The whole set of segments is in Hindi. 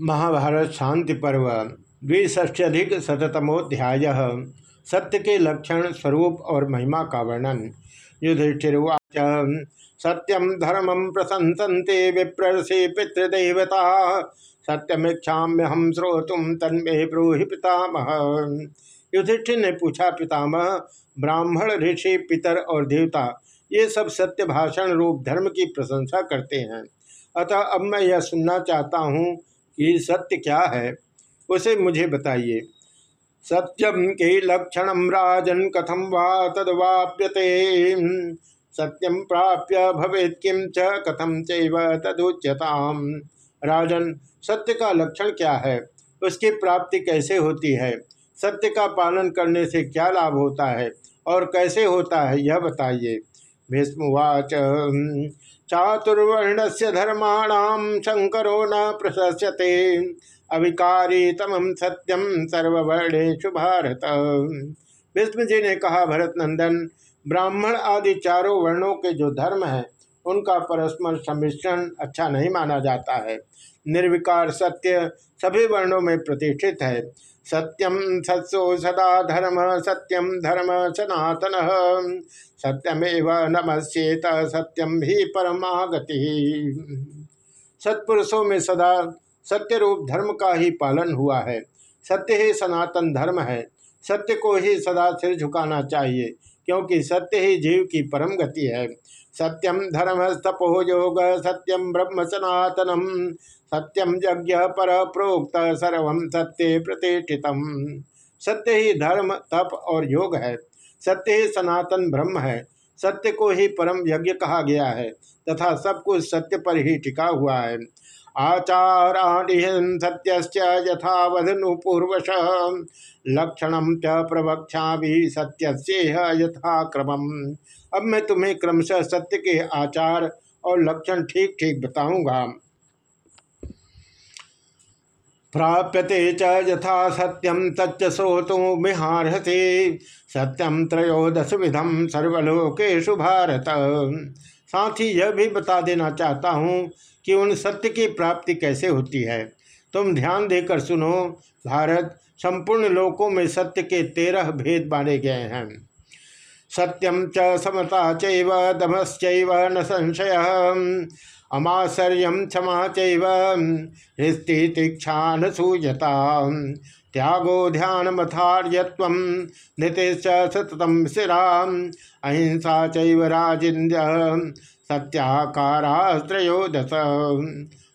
महाभारत शांति पर्व द्विष्ट्यधिक शतमोध्याय सत्य के लक्षण स्वरूप और महिमा का वर्णन। युधिष्ठिर्वाच सत्यम धर्मम प्रशंसन्ते विप्रसी पितृदेवता सत्यमीक्षाम्य हम श्रोतुम तन्मे ब्रूहि पितामह। युधिष्ठिर ने पूछा, पितामह, ब्राह्मण, ऋषि, पितर और देवता, ये सब सत्य भाषण रूप धर्म की प्रशंसा करते हैं। अतः अब मैं यह सुनना चाहता हूँ कि सत्य क्या है, उसे मुझे बताइए। सत्यम के लक्षण राजन कथम वा तदवाप्यते? सत्यम प्राप्य भवेत किम च? कथम चैव तदुच्यताम? राजन, सत्य का लक्षण क्या है? उसकी प्राप्ति कैसे होती है? सत्य का पालन करने से क्या लाभ होता है? और कैसे होता है, यह बताइए। भीष्मवाच चातुर्वर्ण से धर्माण शंकरो न प्रशस्यते अविकारी तमम सत्यम सर्ववर्णेशु भारत। विष्णु जी ने कहा भरत नंदन ब्राह्मण आदि चारों वर्णों के जो धर्म है, उनका परस्पर सम्मिश्रण अच्छा नहीं माना जाता है। निर्विकार सत्य सभी वर्णों में प्रतिष्ठित है। सत्यम सत्सो सदा धर्म सत्यम धर्म सनातन। सत्यमेव नमस्ेत सत्यम भी परमागति। सत्पुरुषों में सदा सत्य रूप धर्म का ही पालन हुआ है। सत्य ही सनातन धर्म है। सत्य को ही सदा सिर झुकाना चाहिए, क्योंकि सत्य ही जीव की परम गति है। सत्यम धर्म तपो योग सत्यम ब्रह्म सनातनम। सत्यम यज्ञ पर प्रोक्त सर्व सत्य प्रतिष्ठित सत्य ही धर्म, तप और योग है। सत्य ही सनातन ब्रह्म है। सत्य को ही परम यज्ञ कहा गया है तथा सब कुछ सत्य पर ही टिका हुआ है। आचाराणिहन सत्य यथावधनुपूर्वश लक्षण च प्रवक्षा भी सत्य यथाक्रम अब मैं तुम्हें क्रमशः सत्य के आचार और लक्षण ठीक ठीक बताऊँगा। प्राप्यते च यथा सत्यम तच्च श्रोतुमिहारहसे सत्यम त्रयोदश विधम सर्वलोकेशु भारत। साथ ही यह भी बता देना चाहता हूँ कि उन सत्य की प्राप्ति कैसे होती है। तुम ध्यान देकर सुनो, भारत संपूर्ण लोकों में सत्य के तेरह भेद बांधे गए हैं। सत्यम च समता चैव दमश्चैव न संशय। अमाश्चर्य क्षमा चृष्टि सूयता त्यागो ध्यान मथार्यत्व नीतिश्च सततम शिरा अहिंसा चाजिंद्य सत्याकारास्त्रोदश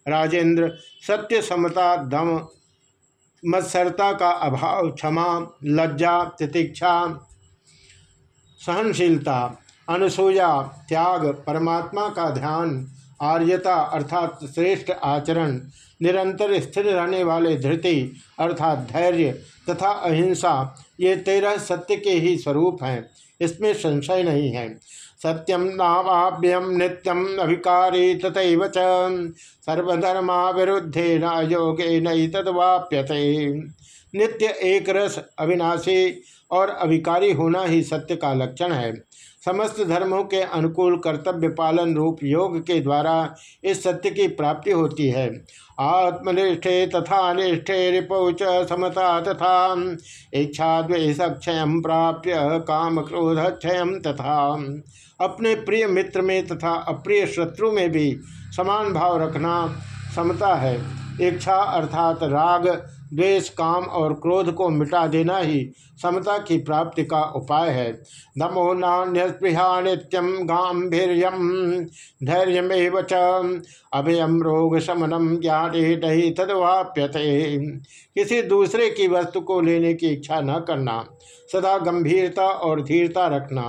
राजेंद्र सत्य समता दम, मत्सरता का अभाव, क्षमा, लज्जा, तितिक्षा, सहनशीलता, अनुसूया, त्याग, परमात्मा का ध्यान आर्यता अर्थात श्रेष्ठ आचरण, निरंतर स्थिर रहने वाले धृति अर्थात धैर्य तथा अहिंसा, ये तेरह सत्य के ही स्वरूप हैं। इसमें संशय नहीं है। सत्यम नावाभ्यम नित्यम अभिकारी तथा च। सर्वधर्मा विरुद्धे न योगे नई तदवाप्यते। नित्य एक रस अविनाशी और अभिकारी होना ही सत्य का लक्षण है। समस्त धर्मों के अनुकूल कर्तव्य पालन रूप योग के द्वारा इस सत्य की प्राप्ति होती है। आत्मनिष्ठे तथा निष्ठे रिपौच समता तथा इच्छा द्वेषक्षय प्राप्य काम क्रोध क्षय तथा अपने प्रिय मित्र में तथा अप्रिय शत्रु में भी समान भाव रखना समता है। इच्छा अर्थात राग द्वेष, काम और क्रोध को मिटा देना ही समता की प्राप्ति का उपाय है। नमो नान्यस्पृहा नित्यम गांधीर्य धैर्यमेव च। अभयम रोग शमनम ज्ञान नहीं तदवाप्यते। किसी दूसरे की वस्तु को लेने की इच्छा न करना, सदा गंभीरता और धीरता रखना,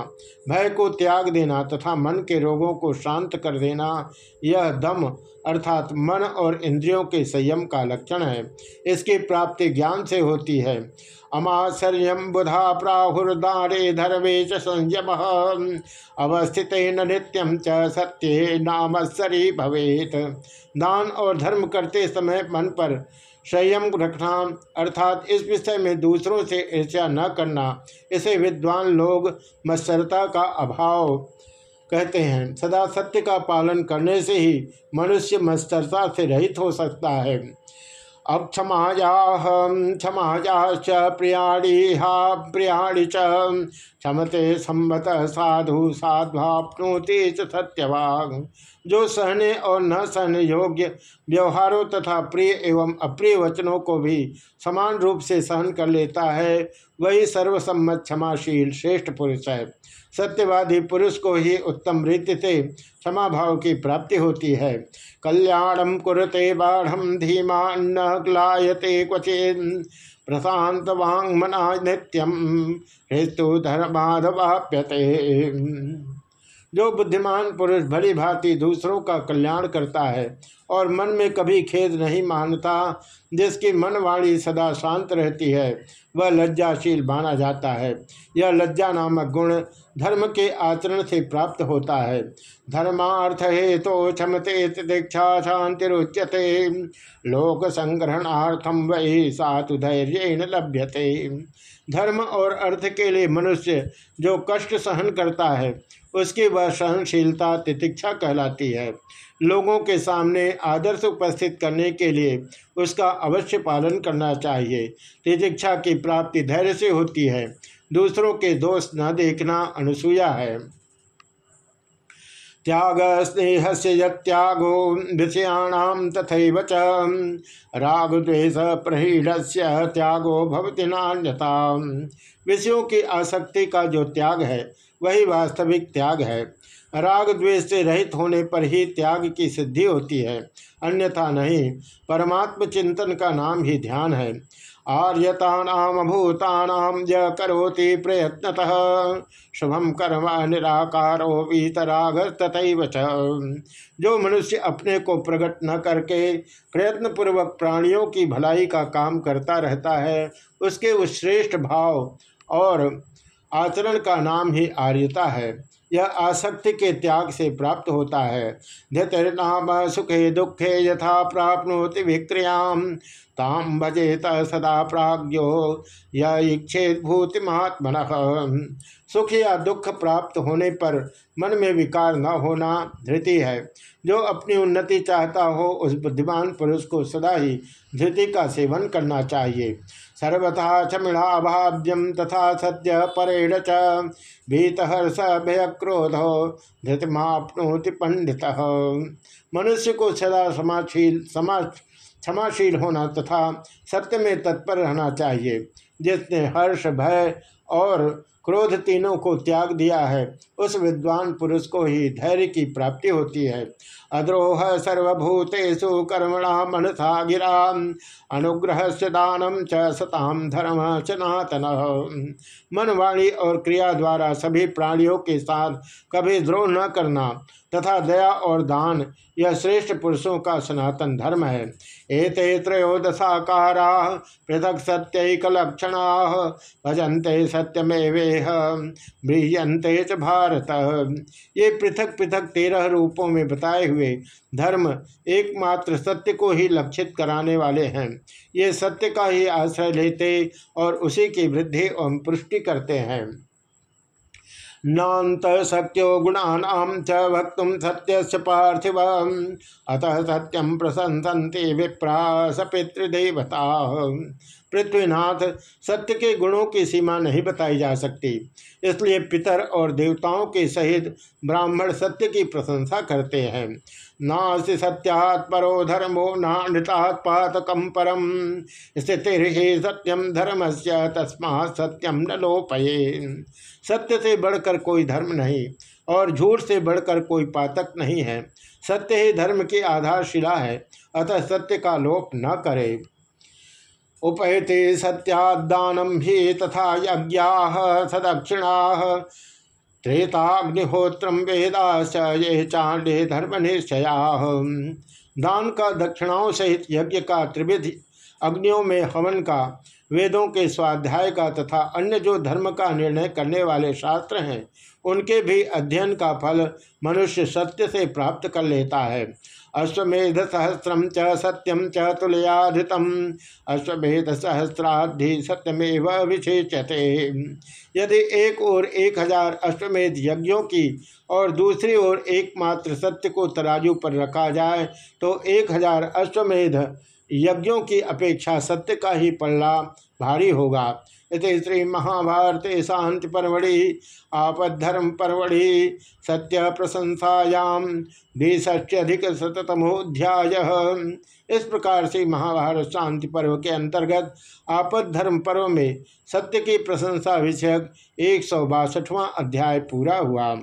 भय को त्याग देना तथा मन के रोगों को शांत कर देना, यह दम अर्थात मन और इंद्रियों के संयम का लक्षण है। इसकी प्राप्ति ज्ञान से होती है। अमाश्चर्यम बुधा प्राहुर्दारे धर्मेश संयम। अवस्थित नित्यम च सत्य नामस्सरी भवेत। दान और धर्म करते समय मन पर संयम रखना, अर्थात इस विषय में दूसरों से ईर्ष्या न करना, इसे विद्वान लोग मत्सरता का अभाव कहते हैं। सदा सत्य का पालन करने से ही मनुष्य मत्सरता से रहित हो सकता है। अक्षमाया क्षमायाश्च प्रियाणीहा प्रियाणी च क्षमते संवत साधु साध्वाप्नोति सत्यवाग जो सहने और न सहने योग्य व्यवहारों तथा प्रिय एवं अप्रिय वचनों को भी समान रूप से सहन कर लेता है, वही सर्वसम्मत क्षमाशील श्रेष्ठ पुरुष है। सत्यवादी पुरुष को ही उत्तम रीति से क्षमा भाव की प्राप्ति होती है। कल्याणम कुरते बाढ़ धीमान ग्लायते क्वचे प्रशांत वांग मना नित्यम हेतु धर्माधवाप्यते जो बुद्धिमान पुरुष भली भांति दूसरों का कल्याण करता है और मन में कभी खेद नहीं मानता, जिसकी मन वाणी सदा शांत रहती है, वह लज्जाशील माना जाता है। यह लज्जा नामक गुण धर्म के आचरण से प्राप्त होता है। धर्मार्थ हे तो क्षमते दीक्षा शांतिरुच्यते। लोक संग्रहणार्थम वही सातु धैर्य लभ्यते। धर्म और अर्थ के लिए मनुष्य जो कष्ट सहन करता है उसकी वह सहनशीलता, तितिक्षा कहलाती है। लोगों के सामने आदर्श उपस्थित करने के लिए उसका अवश्य पालन करना चाहिए। तितिक्षा की प्राप्ति धैर्य से होती है। दूसरों के दोष न देखना अनुसूया है। त्याग स्नेह से त्यागो विषयाणाम तथा च। राग द्वेष प्रहीण से त्यागो भवती नान्यता विषयों की आसक्ति का जो त्याग है वही वास्तविक त्याग है। राग द्वेष से रहित होने पर ही त्याग की सिद्धि होती है। अन्यथा नहीं, परमात्म चिंतन का नाम ही ध्यान है। आर्यतानाम भूतानाम ज करोति प्रयत्नतः शुभम कर्म निराकारो वीतराग तथैव जो मनुष्य अपने को प्रकट न करके प्रयत्न पूर्वक प्राणियों की भलाई का काम करता रहता है, उसके उस श्रेष्ठ भाव और आचरण का नाम ही आर्यता है। यह आसक्ति के त्याग से प्राप्त होता है। धृतनाम सुखे दुखे यथा प्राप्त होती विक्रियाम ताम भजेत सदा प्राज्ञो इच्छेद भूतिमात्मन सुख या दुख प्राप्त होने पर मन में विकार न होना धृति है। जो अपनी उन्नति चाहता हो, उस बुद्धिमान पुरुष को सदा ही धृति का सेवन करना चाहिए। सर्वथा चमिणाभाव्यम तथा सत्य परेण च भीतहर्ष भय क्रोध धृतमापनोति पंडित। मनुष्य को सदा समाशील समाज क्षमाशील होना तथा सत्य में तत्पर रहना चाहिए। जिसने हर्ष, भय और क्रोध तीनों को त्याग दिया है, उस विद्वान पुरुष को ही धैर्य की प्राप्ति होती है। अद्रोह सर्वभूतेषु कर्मणा मनसा गिरा अनुग्रह से दानम च सताम धर्म सनातन मन वाणी और क्रिया द्वारा सभी प्राणियों के साथ कभी द्रोह न करना तथा दया और दान, यह श्रेष्ठ पुरुषों का सनातन धर्म है। एते त्रयोदशाकारा, पृथक सत्यकलक्षणा भजन्ते सत्यमेवेह ब्रीयंते च भारत। ये पृथक पृथक तेरह रूपों में बताए हुए धर्म एकमात्र सत्य को ही लक्षित कराने वाले हैं। ये सत्य का ही आश्रय लेते और उसी की वृद्धि एवं पुष्टि करते हैं। नात गुणा च सत्य पार्थिव। अतः सत्यम प्रसंसन्ति विप्रा पितृदेवता पृथ्वीनाथ सत्य के गुणों की सीमा नहीं बताई जा सकती। इसलिए पितर और देवताओं के सहित ब्राह्मण सत्य की प्रशंसा करते हैं। नास्ति सत्यात्परो धर्मो नानृतात्पातकम परम स्थिति सत्यम धर्म से तस्मा सत्यम न लोपये सत्य से बढ़कर कोई धर्म नहीं और झूठ से बढ़कर कोई पातक नहीं है। सत्य ही धर्म की आधारशिला है, अतः सत्य का लोप न करे। उपहते सत्यादानम भी तथा यज्ञा सदक्षिणा। त्रेताग्निहोत्रम वेदाश्च ये चांडे धर्म निश्चया दान का दक्षिणाओं सहित यज्ञ का त्रिविध, अग्नियों में हवन का, वेदों के स्वाध्याय का तथा अन्य जो धर्म का निर्णय करने वाले शास्त्र हैं, उनके भी अध्ययन का फल मनुष्य सत्य से प्राप्त कर लेता है। अश्वेध सहस्रम च सत्यम च अश्वेध सहस्राधि सत्यमेव विशेषते। यदि एक और एक हज़ार अश्वमेध यज्ञों की और दूसरी ओर एकमात्र सत्य को तराजू पर रखा जाए तो एक हज़ार अश्वमेध यज्ञों की अपेक्षा सत्य का ही पल्ला भारी होगा। इस श्री महाभारते शांति परवड़ि, आपद्धर्म परवड़ि, सत्य प्रशंसायाम द्विष्ट्यधिक शतमोध्याय इस प्रकार से महाभारत शांति पर्व के अंतर्गत आपद्धर्म पर्व में सत्य की प्रशंसा विषयक एक सौ अध्याय पूरा हुआ।